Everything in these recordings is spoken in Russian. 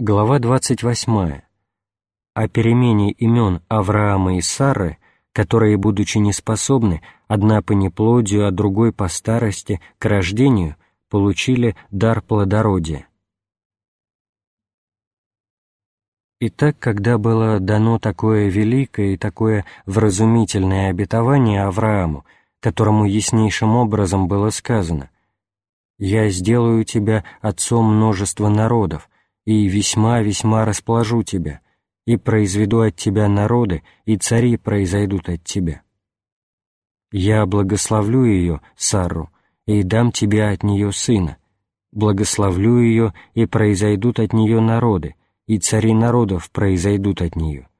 Глава 28. О перемене имен Авраама и Сары, которые, будучи неспособны, одна по неплодию, а другой по старости, к рождению, получили дар плодородия. Итак, когда было дано такое великое и такое вразумительное обетование Аврааму, которому яснейшим образом было сказано «Я сделаю тебя отцом множества народов, и весьма-весьма расположу тебя, и произведу от тебя народы, и цари произойдут от тебя. Я благословлю ее, Сарру, и дам тебе от нее сына, благословлю ее, и произойдут от нее народы, и цари народов произойдут от нее.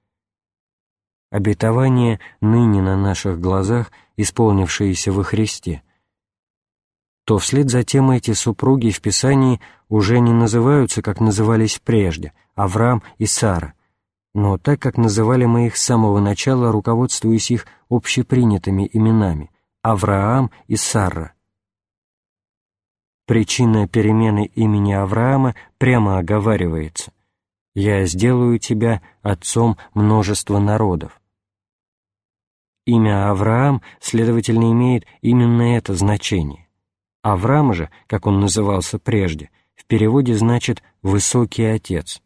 Обетование ныне на наших глазах, исполнившееся во Христе, то вслед за тем эти супруги в Писании уже не называются, как назывались прежде, Авраам и Сара, но так, как называли мы их с самого начала, руководствуясь их общепринятыми именами – Авраам и Сара. Причина перемены имени Авраама прямо оговаривается «Я сделаю тебя отцом множества народов». Имя Авраам, следовательно, имеет именно это значение. Авраам же, как он назывался прежде, в переводе значит «высокий отец».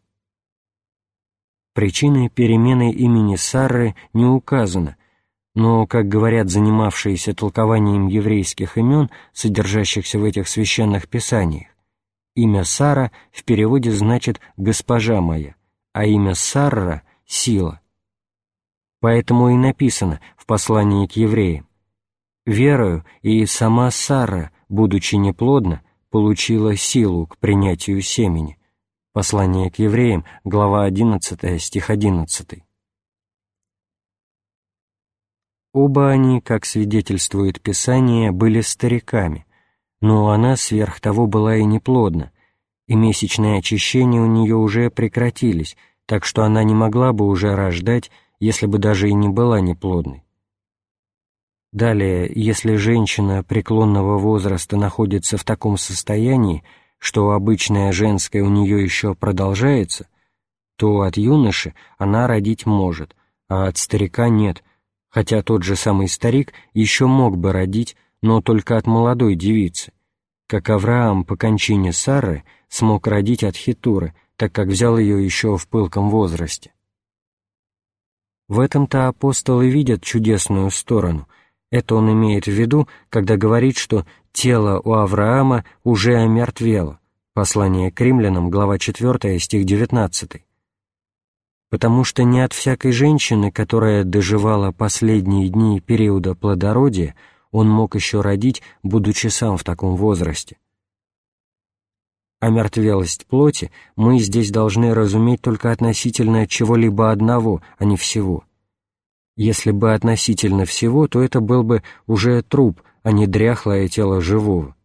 Причиной перемены имени Сарры не указано, но, как говорят занимавшиеся толкованием еврейских имен, содержащихся в этих священных писаниях, имя Сара в переводе значит «госпожа моя», а имя Сарра — «сила». Поэтому и написано в послании к евреям «Верою и сама Сара будучи неплодна, получила силу к принятию семени. Послание к евреям, глава 11, стих 11. Оба они, как свидетельствует Писание, были стариками, но она сверх того была и неплодна, и месячные очищения у нее уже прекратились, так что она не могла бы уже рождать, если бы даже и не была неплодной. Далее, если женщина преклонного возраста находится в таком состоянии, что обычное женское у нее еще продолжается, то от юноши она родить может, а от старика нет, хотя тот же самый старик еще мог бы родить, но только от молодой девицы, как Авраам по кончине Сары смог родить от Хитуры, так как взял ее еще в пылком возрасте. В этом-то апостолы видят чудесную сторону — это он имеет в виду, когда говорит, что тело у Авраама уже омертвело. Послание к римлянам, глава 4, стих 19. Потому что не от всякой женщины, которая доживала последние дни периода плодородия, он мог еще родить, будучи сам в таком возрасте. Омертвелость плоти мы здесь должны разуметь только относительно чего-либо одного, а не всего – если бы относительно всего, то это был бы уже труп, а не дряхлое тело живого.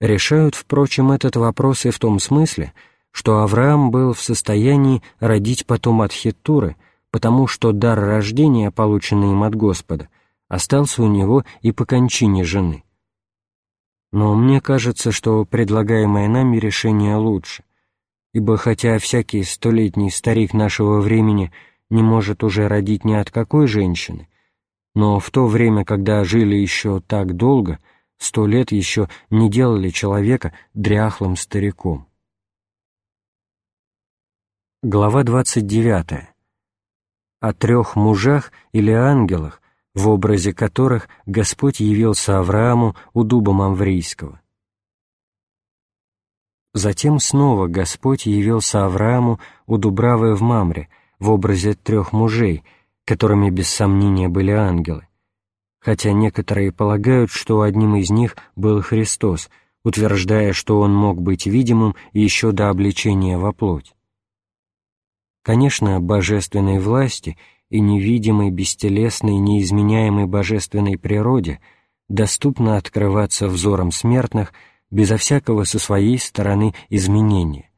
Решают, впрочем, этот вопрос и в том смысле, что Авраам был в состоянии родить потом от Хиттуры, потому что дар рождения, полученный им от Господа, остался у него и по кончине жены. Но мне кажется, что предлагаемое нами решение лучше, ибо хотя всякий столетний старик нашего времени – не может уже родить ни от какой женщины, но в то время, когда жили еще так долго, сто лет еще не делали человека дряхлым стариком. Глава 29. О трех мужах или ангелах, в образе которых Господь явился Аврааму у дуба Мамврийского. Затем снова Господь явился Аврааму у Дубравы в Мамре, в образе трех мужей, которыми без сомнения были ангелы, хотя некоторые полагают, что одним из них был Христос, утверждая, что он мог быть видимым еще до обличения во плоть. Конечно, божественной власти и невидимой, бестелесной, неизменяемой божественной природе доступно открываться взором смертных безо всякого со своей стороны изменения,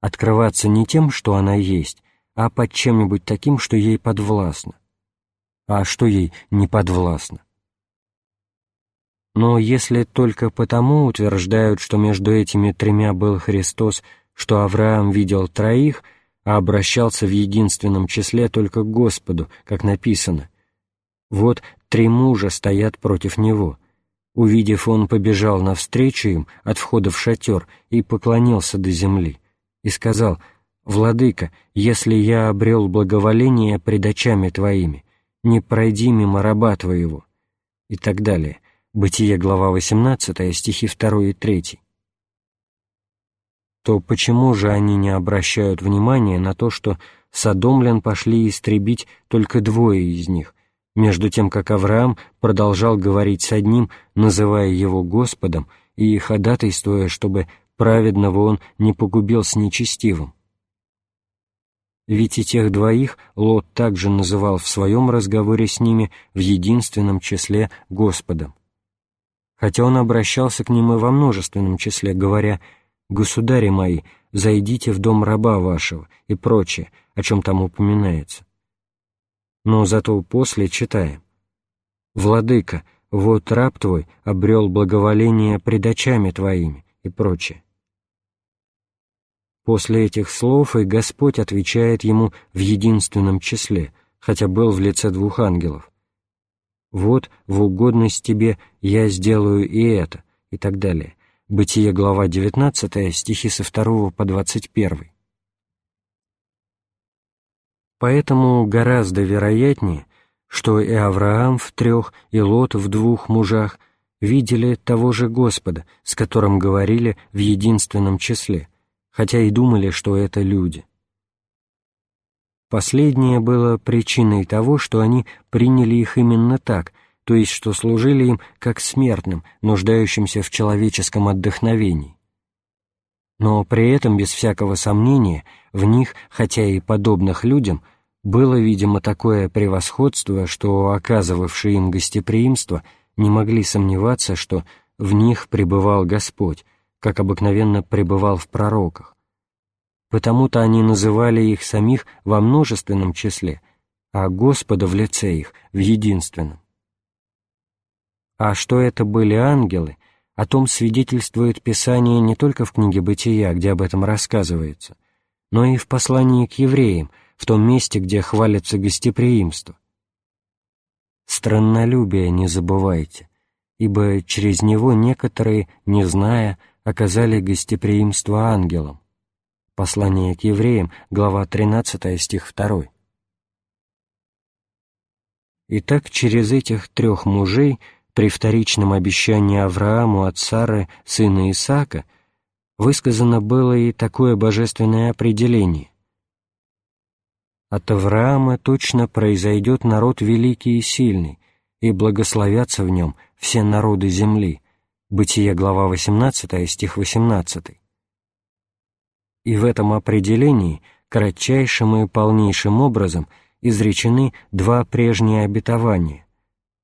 открываться не тем, что она есть, а под чем-нибудь таким, что ей подвластно. А что ей не подвластно? Но если только потому утверждают, что между этими тремя был Христос, что Авраам видел троих, а обращался в единственном числе только к Господу, как написано. Вот три мужа стоят против него. Увидев, он побежал навстречу им от входа в шатер и поклонился до земли, и сказал, «Владыка, если я обрел благоволение пред очами Твоими, не пройди мимо раба Твоего» и так далее. Бытие, глава 18, стихи 2 и 3 то почему же они не обращают внимания на то, что содомлян пошли истребить только двое из них, между тем как Авраам продолжал говорить с одним, называя его Господом и ходатайствуя, чтобы праведного он не погубил с нечестивым? Ведь и тех двоих Лот также называл в своем разговоре с ними в единственном числе Господом. Хотя он обращался к ним и во множественном числе, говоря «Государи мои, зайдите в дом раба вашего» и прочее, о чем там упоминается. Но зато после читаем «Владыка, вот раб твой обрел благоволение пред очами твоими» и прочее. После этих слов и Господь отвечает ему в единственном числе, хотя был в лице двух ангелов. «Вот, в угодность тебе я сделаю и это», и так далее. Бытие, глава 19, стихи со 2 по 21. Поэтому гораздо вероятнее, что и Авраам в трех, и Лот в двух мужах видели того же Господа, с которым говорили в единственном числе, хотя и думали, что это люди. Последнее было причиной того, что они приняли их именно так – то есть что служили им как смертным, нуждающимся в человеческом отдохновении. Но при этом, без всякого сомнения, в них, хотя и подобных людям, было, видимо, такое превосходство, что оказывавшие им гостеприимство не могли сомневаться, что в них пребывал Господь, как обыкновенно пребывал в пророках. Потому-то они называли их самих во множественном числе, а Господа в лице их в единственном. А что это были ангелы, о том свидетельствует Писание не только в книге «Бытия», где об этом рассказывается, но и в послании к евреям, в том месте, где хвалится гостеприимство. «Страннолюбие не забывайте, ибо через него некоторые, не зная, оказали гостеприимство ангелам». Послание к евреям, глава 13, стих 2. Итак, через этих трех мужей – при вторичном обещании Аврааму от Сары, сына Исаака, высказано было и такое божественное определение. «От Авраама точно произойдет народ великий и сильный, и благословятся в нем все народы земли». Бытие, глава 18, стих 18. И в этом определении кратчайшим и полнейшим образом изречены два прежние обетования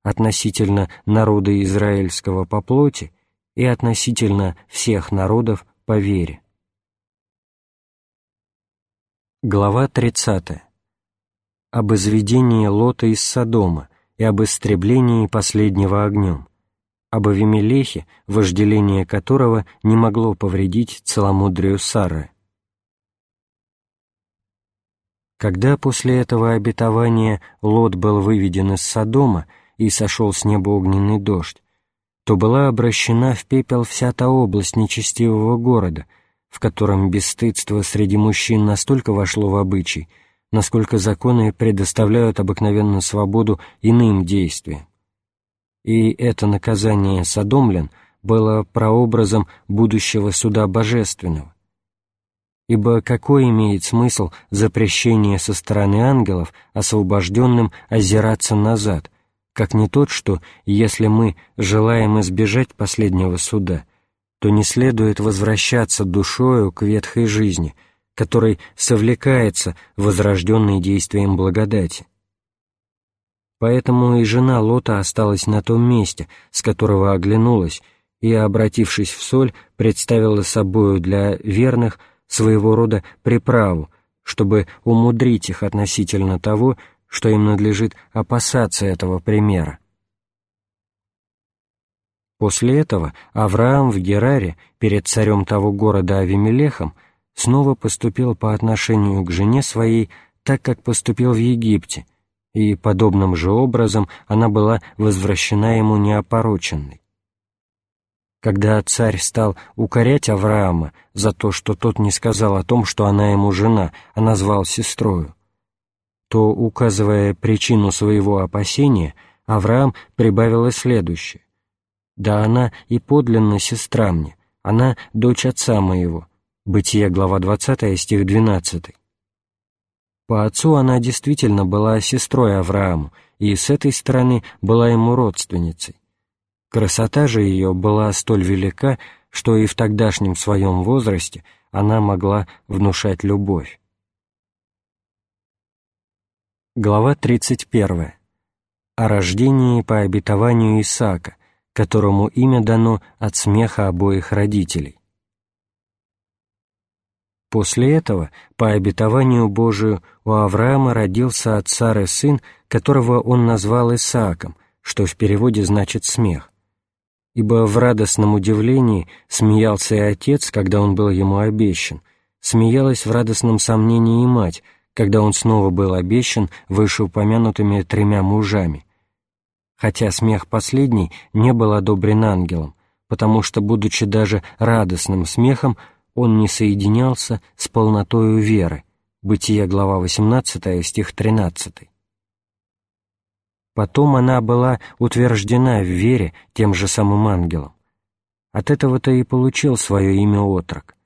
относительно народа израильского по плоти и относительно всех народов по вере. Глава 30. Об изведении Лота из Содома и об истреблении последнего огнем, об Авимелехе, вожделение которого не могло повредить целомудрию Сары. Когда после этого обетования Лот был выведен из Содома, и сошел с неба огненный дождь, то была обращена в пепел вся та область нечестивого города, в котором бесстыдство среди мужчин настолько вошло в обычай, насколько законы предоставляют обыкновенно свободу иным действиям. И это наказание содомлян было прообразом будущего суда божественного. Ибо какой имеет смысл запрещение со стороны ангелов, освобожденным озираться назад, как не тот, что, если мы желаем избежать последнего суда, то не следует возвращаться душою к ветхой жизни, которой совлекается возрожденный действием благодати. Поэтому и жена Лота осталась на том месте, с которого оглянулась, и, обратившись в соль, представила собою для верных своего рода приправу, чтобы умудрить их относительно того, что им надлежит опасаться этого примера. После этого Авраам в Гераре перед царем того города Авимелехом снова поступил по отношению к жене своей так, как поступил в Египте, и подобным же образом она была возвращена ему неопороченной. Когда царь стал укорять Авраама за то, что тот не сказал о том, что она ему жена, а назвал сестрою, то, указывая причину своего опасения, Авраам прибавил следующее. «Да она и подлинно сестра мне, она дочь отца моего». Бытие, глава 20, стих 12. По отцу она действительно была сестрой Аврааму, и с этой стороны была ему родственницей. Красота же ее была столь велика, что и в тогдашнем своем возрасте она могла внушать любовь. Глава 31. О рождении по обетованию Исаака, которому имя дано от смеха обоих родителей. После этого, по обетованию Божию, у Авраама родился от Сары сын, которого он назвал Исааком, что в переводе значит «смех». Ибо в радостном удивлении смеялся и отец, когда он был ему обещан, смеялась в радостном сомнении и мать, когда он снова был обещан вышеупомянутыми тремя мужами. Хотя смех последний не был одобрен ангелом, потому что, будучи даже радостным смехом, он не соединялся с полнотою веры. Бытие, глава 18, стих 13. Потом она была утверждена в вере тем же самым ангелом. От этого-то и получил свое имя отрок.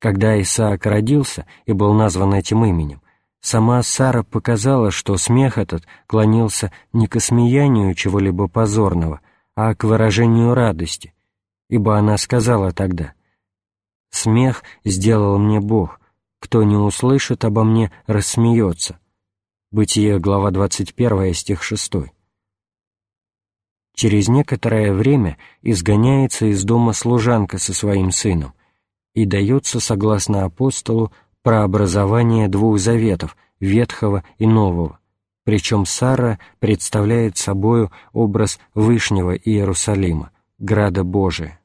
Когда Исаак родился и был назван этим именем, сама Сара показала, что смех этот клонился не к осмеянию чего-либо позорного, а к выражению радости, ибо она сказала тогда — Смех сделал мне Бог, кто не услышит обо мне, рассмеется. Бытие, глава 21, стих 6. Через некоторое время изгоняется из дома служанка со своим сыном и дается, согласно апостолу, прообразование двух заветов, Ветхого и Нового, причем Сара представляет собою образ Вышнего Иерусалима, Града Божия.